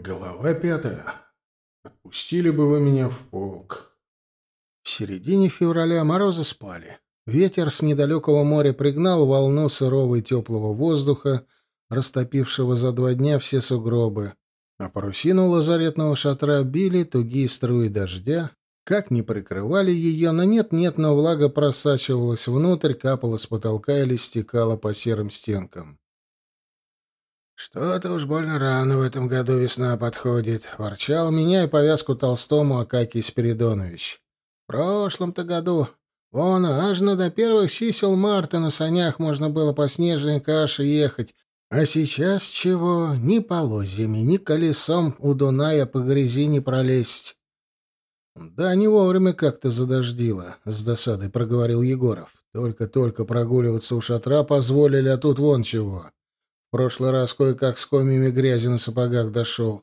Глава пятая. Отпустили бы вы меня в полк. В середине февраля морозы спали. Ветер с недалекого моря пригнал волну сырого и теплого воздуха, растопившего за два дня все сугробы. А парусину лазаретного шатра били тугие струи дождя. Как ни прикрывали ее, но нет-нет, но влага просачивалась внутрь, капала с потолка или стекала по серым стенкам. «Что-то уж больно рано в этом году весна подходит», — ворчал, меняя повязку Толстому Акакий Спиридонович. «В прошлом-то году вон аж до первых чисел марта на санях можно было по снежной каше ехать, а сейчас чего? Ни полозьями, ни колесом у Дуная по грязи не пролезть». «Да не вовремя как-то задождило», — с досадой проговорил Егоров. «Только-только прогуливаться у шатра позволили, а тут вон чего». Прошлый раз кое-как с комьями грязи на сапогах дошел.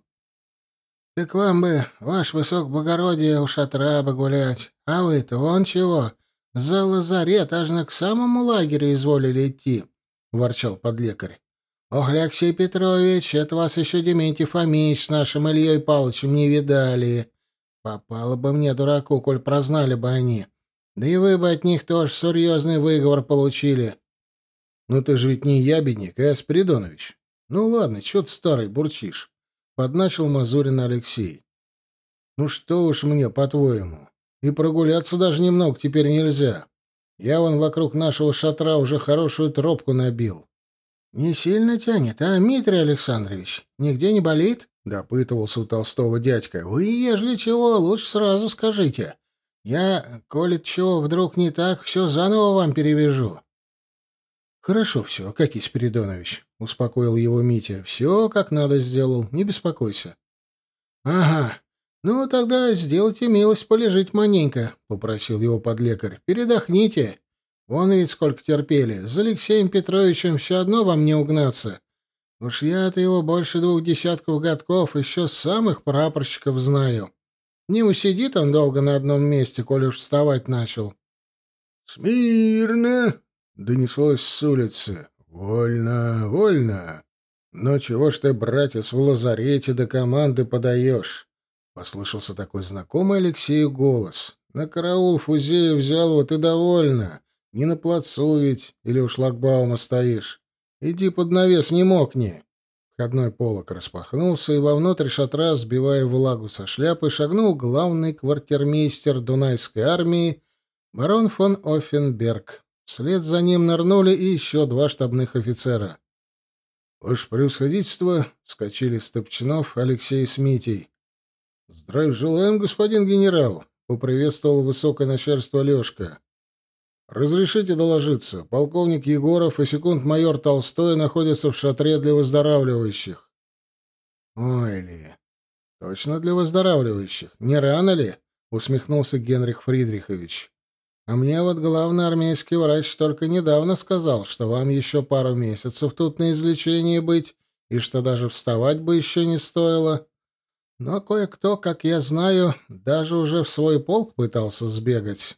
— Так вам бы, ваш высокоблагородие, у шатра бы гулять. А вы-то вон чего, за лазарет аж на к самому лагерю изволили идти, — ворчал подлекарь. — Ох, Алексей Петрович, это вас еще Дементий Фомич с нашим Ильей Павловичем не видали. Попало бы мне, дураку, коль прознали бы они. Да и вы бы от них тоже серьезный выговор получили. «Ну ты же ведь не ябедник, а Спиридонович. Ну ладно, чё ты старый бурчишь?» — подначил Мазурина Алексей. «Ну что уж мне, по-твоему, и прогуляться даже немного теперь нельзя. Я вон вокруг нашего шатра уже хорошую тропку набил». «Не сильно тянет, а, Дмитрий Александрович? Нигде не болит?» — допытывался у Толстого дядька. «Вы, ежели чего, лучше сразу скажите. Я, коли чего вдруг не так, все заново вам перевяжу». «Хорошо все, Акакий Спиридонович», — успокоил его Митя. «Все как надо сделал, не беспокойся». «Ага, ну тогда сделайте милость полежить маненько», — попросил его подлекарь. «Передохните. Вон ведь сколько терпели. За Алексеем Петровичем все одно вам не угнаться. Уж я-то его больше двух десятков годков еще самых прапорщиков знаю. Не усидит он долго на одном месте, коли уж вставать начал». «Смирно!» Донеслось с улицы. «Вольно, вольно! Но чего ж ты, братец, в лазарете до команды подаешь?» Послышался такой знакомый Алексею голос. «На караул Фузея взял, вот и довольно. Не на плацу ведь, или у шлагбаума стоишь. Иди под навес, не мокни!» Входной полок распахнулся, и вовнутрь шатра, сбивая влагу со шляпы, шагнул главный квартирмейстер Дунайской армии барон фон Оффенберг. Вслед за ним нырнули и еще два штабных офицера. «Ваше превосходительство!» — вскочили Стопчинов, Алексей с Митей. «Здравия желаем, господин генерал!» — поприветствовал высокое начальство Лешка. «Разрешите доложиться. Полковник Егоров и секунд-майор Толстой находятся в шатре для выздоравливающих». «Ой ли! Точно для выздоравливающих. Не рано ли?» — усмехнулся Генрих Фридрихович. А мне вот главный армейский врач только недавно сказал, что вам еще пару месяцев тут на излечении быть, и что даже вставать бы еще не стоило. Но кое-кто, как я знаю, даже уже в свой полк пытался сбегать.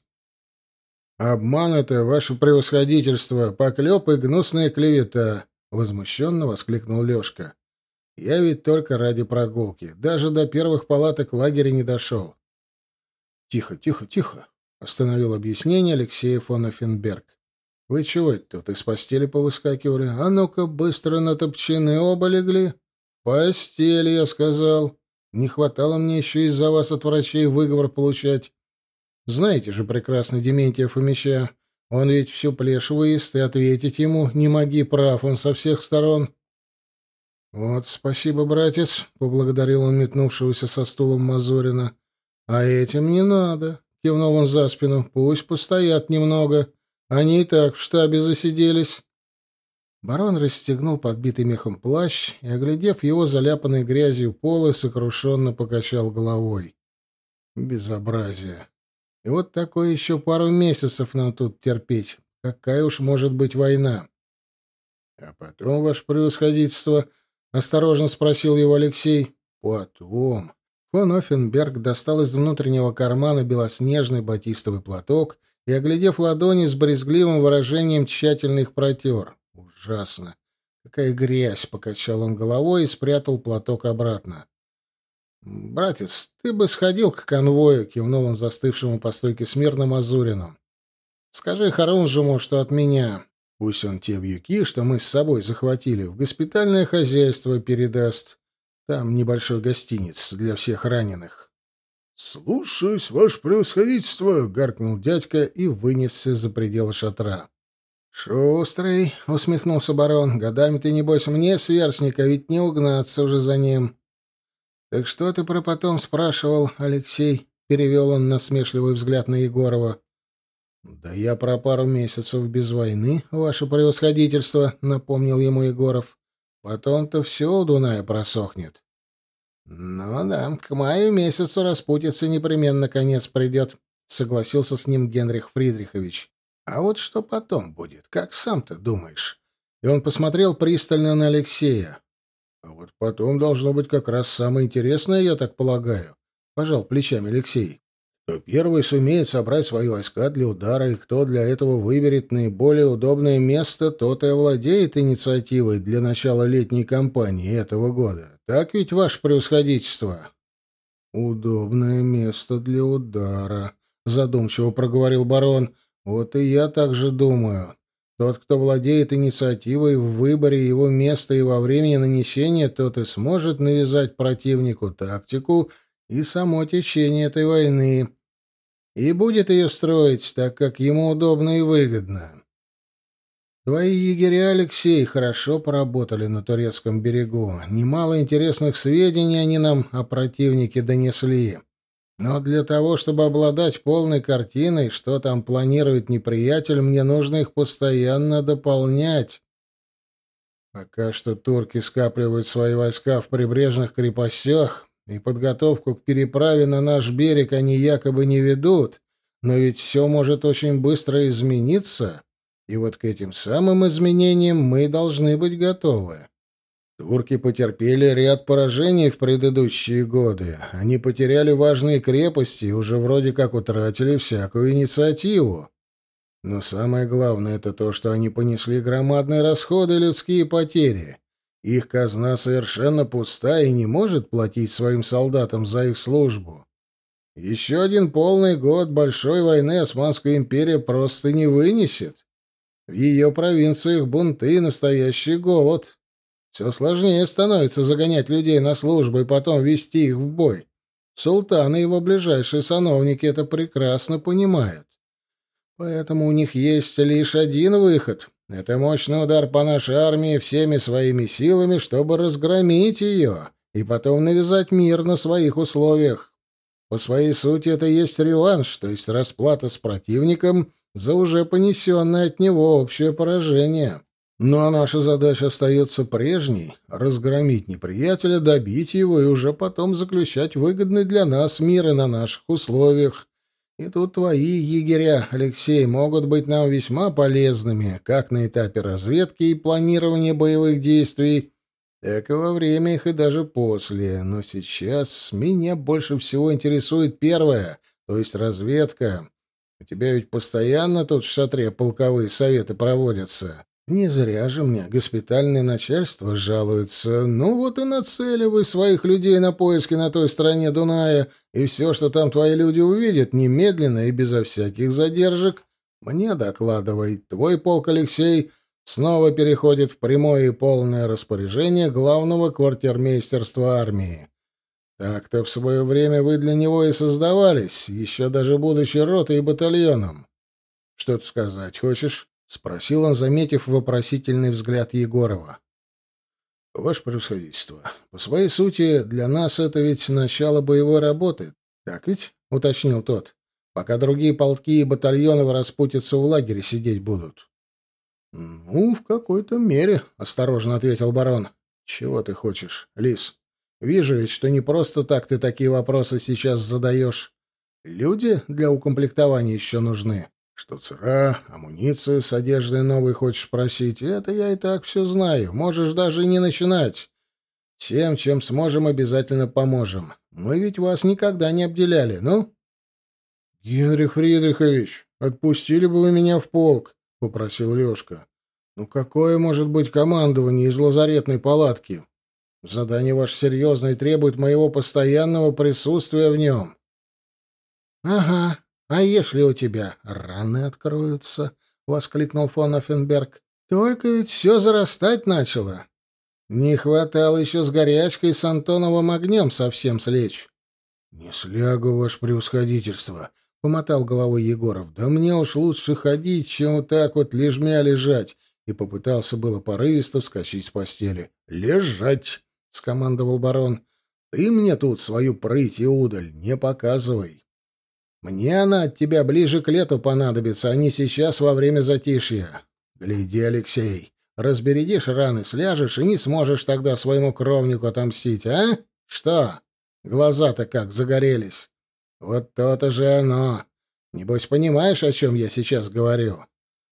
«Обман это, ваше превосходительство, поклеп и гнусная клевета!» — возмущенно воскликнул Лешка. «Я ведь только ради прогулки. Даже до первых палаток лагеря не дошел». «Тихо, тихо, тихо!» — остановил объяснение Алексей фон Оффенберг. «Вы чего это тут из постели повыскакивали? А ну-ка, быстро на топчины оба легли. Постели, я сказал. Не хватало мне еще из-за вас от врачей выговор получать. Знаете же прекрасно Дементия Фомича. Он ведь всю плешь выезд, и ответить ему не моги, прав он со всех сторон». «Вот, спасибо, братец», — поблагодарил он метнувшегося со стулом Мазурина. «А этим не надо кивнул он за спину. Пусть постоят немного. Они и так в штабе засиделись. Барон расстегнул подбитый мехом плащ и, оглядев его заляпанной грязью полы, сокрушенно покачал головой. Безобразие. И вот такое еще пару месяцев нам тут терпеть. Какая уж может быть война? — А потом, ваше превосходительство, — осторожно спросил его Алексей. — Потом. Фон Оффенберг достал из внутреннего кармана белоснежный батистовый платок и, оглядев ладони, с брезгливым выражением тщательно их протер. «Ужасно! Какая грязь!» — покачал он головой и спрятал платок обратно. «Братец, ты бы сходил к конвою», — кивнул он застывшему по стойке смирно Мазурину. «Скажи Харунжему, что от меня. Пусть он те вьюки, что мы с собой захватили, в госпитальное хозяйство передаст. Там небольшой гостиниц для всех раненых». «Слушаюсь, ваше превосходительство!» — гаркнул дядька и вынесся за пределы шатра. «Шустрый!» — усмехнулся барон. «Годами ты, небось, мне сверстника, ведь не угнаться уже за ним». «Так что ты про потом спрашивал, Алексей?» — перевел он насмешливый взгляд на Егорова. «Да я про пару месяцев без войны, ваше превосходительство», — напомнил ему Егоров. «Потом-то все у Дуная просохнет». «Ну да, к маю месяцу распутиться непременно конец придет», — согласился с ним Генрих Фридрихович. А вот что потом будет, как сам-то думаешь? И он посмотрел пристально на Алексея. А вот потом должно быть как раз самое интересное, я так полагаю. Пожал плечами Алексей. Кто первый сумеет собрать свои войска для удара, и кто для этого выберет наиболее удобное место, тот и овладеет инициативой для начала летней кампании этого года. Так ведь, ваше превосходительство? Удобное место для удара, задумчиво проговорил барон. — вот и я так же думаю. Тот, кто владеет инициативой в выборе его места и во времени нанесения, тот и сможет навязать противнику тактику и само течение этой войны. И будет ее строить так, как ему удобно и выгодно. Твои егеря, Алексей, хорошо поработали на турецком берегу. Немало интересных сведений они нам о противнике донесли. Но для того, чтобы обладать полной картиной, что там планирует неприятель, мне нужно их постоянно дополнять. Пока что турки скапливают свои войска в прибрежных крепостях, и подготовку к переправе на наш берег они якобы не ведут, но ведь все может очень быстро измениться, и вот к этим самым изменениям мы должны быть готовы. Турки потерпели ряд поражений в предыдущие годы. Они потеряли важные крепости и уже вроде как утратили всякую инициативу. Но самое главное это то, что они понесли громадные расходы и людские потери. Их казна совершенно пуста и не может платить своим солдатам за их службу. Еще один полный год большой войны Османская империя просто не вынесет. В ее провинциях бунты и настоящий голод. Все сложнее становится загонять людей на службу и потом вести их в бой. Султан и его ближайшие сановники это прекрасно понимают. Поэтому у них есть лишь один выход. Это мощный удар по нашей армии всеми своими силами, чтобы разгромить ее и потом навязать мир на своих условиях. По своей сути это есть реванш, то есть расплата с противником за уже понесенное от него общее поражение. Ну а наша задача остается прежней — разгромить неприятеля, добить его и уже потом заключать выгодный для нас мир и на наших условиях. И тут твои егеря, Алексей, могут быть нам весьма полезными, как на этапе разведки и планирования боевых действий, так и во время их и даже после. Но сейчас меня больше всего интересует первое, то есть разведка. У тебя ведь постоянно тут в шатре полковые советы проводятся. Не зря же мне госпитальное начальство жалуется. Ну вот и нацеливай своих людей на поиски на той стороне Дуная, и все, что там твои люди увидят, немедленно и безо всяких задержек, мне докладывай. Твой полк, Алексей, снова переходит в прямое и полное распоряжение главного квартирмейстерства армии. Так-то в свое время вы для него и создавались, еще даже будучи ротой и батальоном. Что-то сказать хочешь? — спросил он, заметив вопросительный взгляд Егорова. — Ваше превосходительство, по своей сути, для нас это ведь начало боевой работы. Так ведь? — уточнил тот. — Пока другие полки и батальоны распутятся в лагере сидеть будут. — Ну, в какой-то мере, — осторожно ответил барон. — Чего ты хочешь, Лис? Вижу ведь, что не просто так ты такие вопросы сейчас задаешь. Люди для укомплектования еще нужны. Что цера, амуницию с одеждой новой хочешь просить, это я и так все знаю. Можешь даже не начинать. Всем, чем сможем, обязательно поможем. Мы ведь вас никогда не обделяли, ну? — Генрих Фридрихович, отпустили бы вы меня в полк, — попросил Лешка. — Ну какое может быть командование из лазаретной палатки? Задание ваше серьезное и требует моего постоянного присутствия в нем. — Ага, а если у тебя раны откроются? — воскликнул фон Оффенберг. — Только ведь все зарастать начало. Не хватало еще с горячкой с Антоновым огнем совсем слечь. — Не слягу, ваше превосходительство, — помотал головой Егоров. — Да мне уж лучше ходить, чем вот так вот лежмя лежать. И попытался было порывисто вскочить с постели. — Лежать! — скомандовал барон. — Ты мне тут свою прыть и удаль не показывай. Мне она от тебя ближе к лету понадобится, а не сейчас во время затишья. Гляди, Алексей, разбередишь раны, сляжешь и не сможешь тогда своему кровнику отомстить, а? Что? Глаза-то как загорелись. Вот то-то же оно. Небось, понимаешь, о чем я сейчас говорю?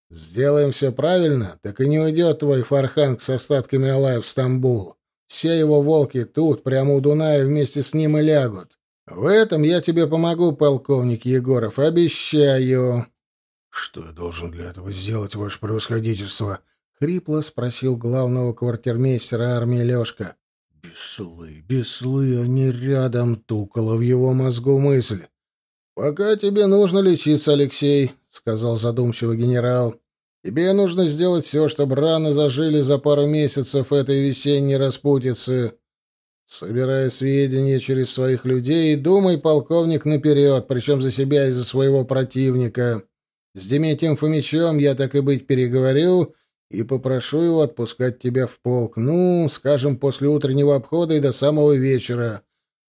Сделаем все правильно, так и не уйдет твой Фарханг с остатками Алая в Стамбул. Все его волки тут, прямо у Дуная, вместе с ним и лягут. В этом я тебе помогу, полковник Егоров, обещаю. — Что я должен для этого сделать, ваше превосходительство? — хрипло спросил главного квартирмейстера армии Лешка. — Беслы, беслы, они рядом, тукала в его мозгу мысль. — Пока тебе нужно лечиться, Алексей, — сказал задумчиво генерал. Тебе нужно сделать все, чтобы раны зажили за пару месяцев этой весенней распутицы. Собирай сведения через своих людей и думай, полковник, наперед, причем за себя и за своего противника. С Деметием Фомичем я так и быть переговорю и попрошу его отпускать тебя в полк. Ну, скажем, после утреннего обхода и до самого вечера.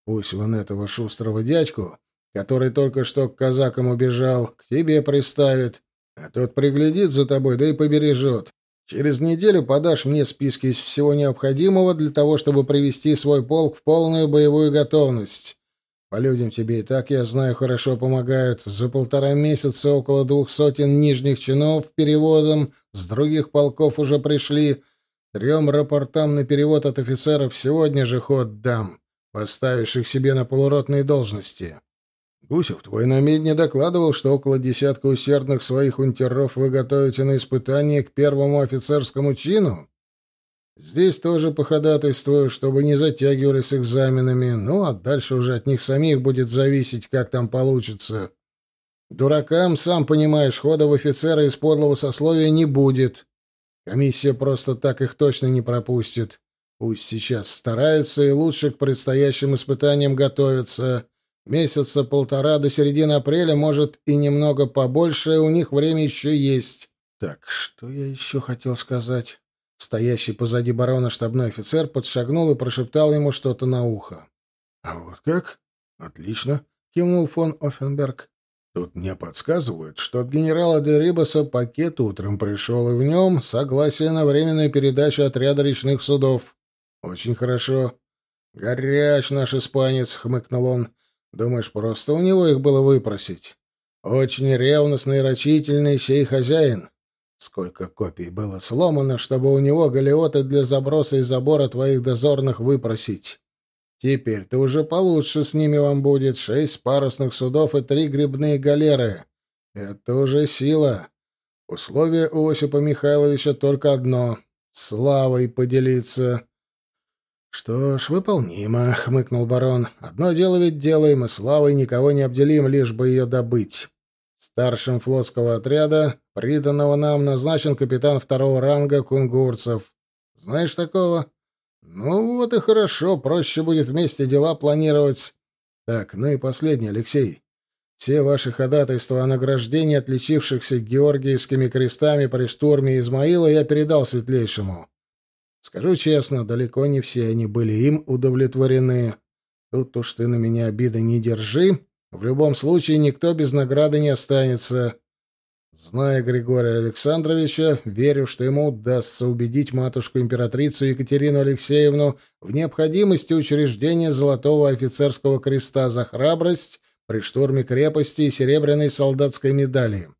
Пусть вон этого шустрого дядьку, который только что к казакам убежал, к тебе приставит. А тот приглядит за тобой, да и побережет. Через неделю подашь мне списки из всего необходимого для того, чтобы привести свой полк в полную боевую готовность. По людям тебе и так, я знаю, хорошо помогают. За полтора месяца около двух сотен нижних чинов переводом с других полков уже пришли. Трем рапортам на перевод от офицеров сегодня же ход дам, поставишь их себе на полуротные должности. Гусев, твой намедни докладывал, что около десятка усердных своих унтеров вы готовите на испытание к первому офицерскому чину? Здесь тоже походатайствую, чтобы не затягивали с экзаменами, ну, а дальше уже от них самих будет зависеть, как там получится. Дуракам, сам понимаешь, хода в офицера из подлого сословия не будет. Комиссия просто так их точно не пропустит. Пусть сейчас стараются и лучше к предстоящим испытаниям готовятся. Месяца полтора до середины апреля, может, и немного побольше, у них время еще есть. Так, что я еще хотел сказать? Стоящий позади барона штабной офицер подшагнул и прошептал ему что-то на ухо. — А вот как? Отлично, — кивнул фон Оффенберг. Тут мне подсказывают, что от генерала де Рибаса пакет утром пришел, и в нем согласие на временную передачу отряда речных судов. Очень хорошо. Горяч наш испанец, — хмыкнул он. Думаешь, просто у него их было выпросить? Очень ревностный и рачительный сей хозяин. Сколько копий было сломано, чтобы у него галеоты для заброса и забора твоих дозорных выпросить. Теперь-то уже получше с ними вам будет. Шесть парусных судов и три грибные галеры. Это уже сила. Условие у Осипа Михайловича только одно — славой поделиться. «Что ж, выполнимо», — хмыкнул барон. «Одно дело ведь делаем, и славой никого не обделим, лишь бы ее добыть. Старшим флотского отряда, приданного нам, назначен капитан второго ранга Кунгурцев. Знаешь такого? Ну вот и хорошо, проще будет вместе дела планировать. Так, ну и последнее, Алексей. Все ваши ходатайства о награждении отличившихся георгиевскими крестами при штурме Измаила я передал светлейшему. Скажу честно, далеко не все они были им удовлетворены. Тут уж ты на меня обиды не держи. В любом случае, никто без награды не останется. Зная Григория Александровича, верю, что ему удастся убедить матушку-императрицу Екатерину Алексеевну в необходимости учреждения Золотого офицерского креста за храбрость при штурме крепости и Серебряной солдатской медали.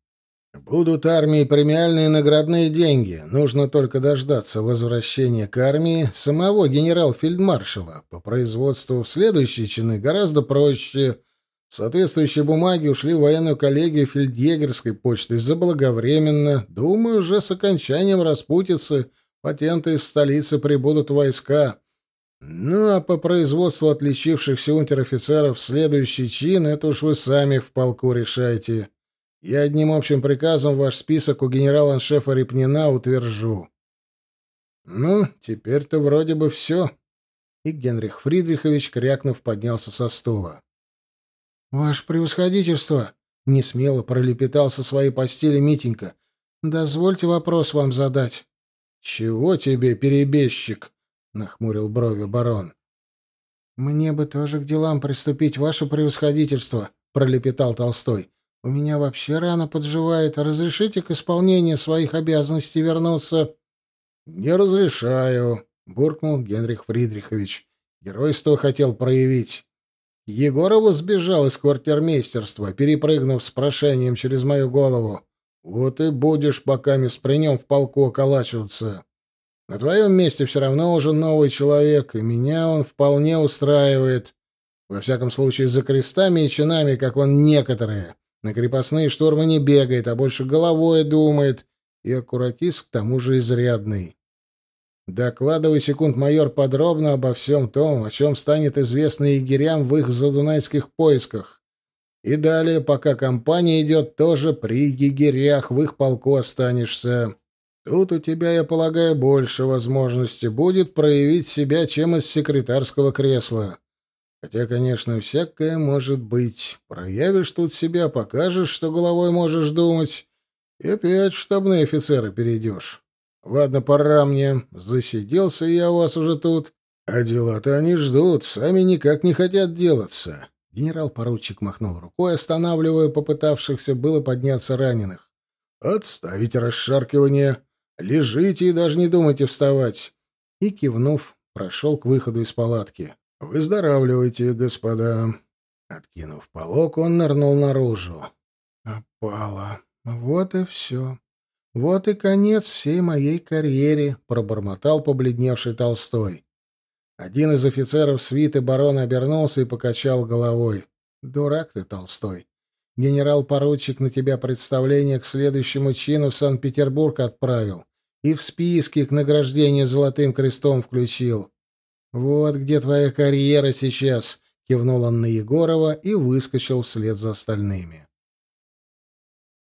Будут армии премиальные наградные деньги. Нужно только дождаться возвращения к армии самого генерал-фельдмаршала. По производству в следующие чины гораздо проще. Соответствующие бумаги ушли в военную коллегию фельдъегерской почты заблаговременно. Думаю, уже с окончанием распутицы патенты из столицы прибудут войска. Ну, а по производству отличившихся унтер-офицеров следующий чин — это уж вы сами в полку решайте. Я одним общим приказом ваш список у генерала-аншефа Репнина утвержу. Ну, теперь-то вроде бы все. И Генрих Фридрихович, крякнув, поднялся со стула. — Ваше превосходительство! — несмело пролепетал со своей постели Митенька. — Дозвольте вопрос вам задать. — Чего тебе, перебежчик? — нахмурил брови барон. — Мне бы тоже к делам приступить, ваше превосходительство, — пролепетал Толстой. — У меня вообще рано подживает. Разрешите к исполнению своих обязанностей вернуться? — Не разрешаю, — буркнул Генрих Фридрихович. — Геройство хотел проявить. Егорову сбежал из квартирмейстерства, перепрыгнув с прошением через мою голову. Вот и будешь пока при нем в полку околачиваться. На твоем месте все равно уже новый человек, и меня он вполне устраивает. Во всяком случае, за крестами и чинами, как он некоторые. На крепостные штурмы не бегает, а больше головой думает. И аккуратист к тому же изрядный. Докладывай, секунд-майор, подробно обо всем том, о чем станет известно егерям в их задунайских поисках. И далее, пока компания идет, тоже при егерях в их полку останешься. Тут у тебя, я полагаю, больше возможности будет проявить себя, чем из секретарского кресла. Хотя, конечно, всякое может быть. Проявишь тут себя, покажешь, что головой можешь думать, и опять в штабные офицеры перейдешь. Ладно, пора мне. Засиделся я у вас уже тут. А дела-то они ждут, сами никак не хотят делаться. Генерал-поручик махнул рукой, останавливая попытавшихся было подняться раненых. «Отставить расшаркивание. Лежите и даже не думайте вставать. И, кивнув, прошел к выходу из палатки. Выздоравливайте, господа. Откинув полок, он нырнул наружу. Опала. Вот и все. Вот и конец всей моей карьере, пробормотал побледневший Толстой. Один из офицеров свиты барона обернулся и покачал головой. Дурак ты, Толстой. Генерал-поручик на тебя представление к следующему чину в Санкт-Петербург отправил и в списке к награждению Золотым Крестом включил. Вот где твоя карьера сейчас, кивнул он на Егорова и выскочил вслед за остальными.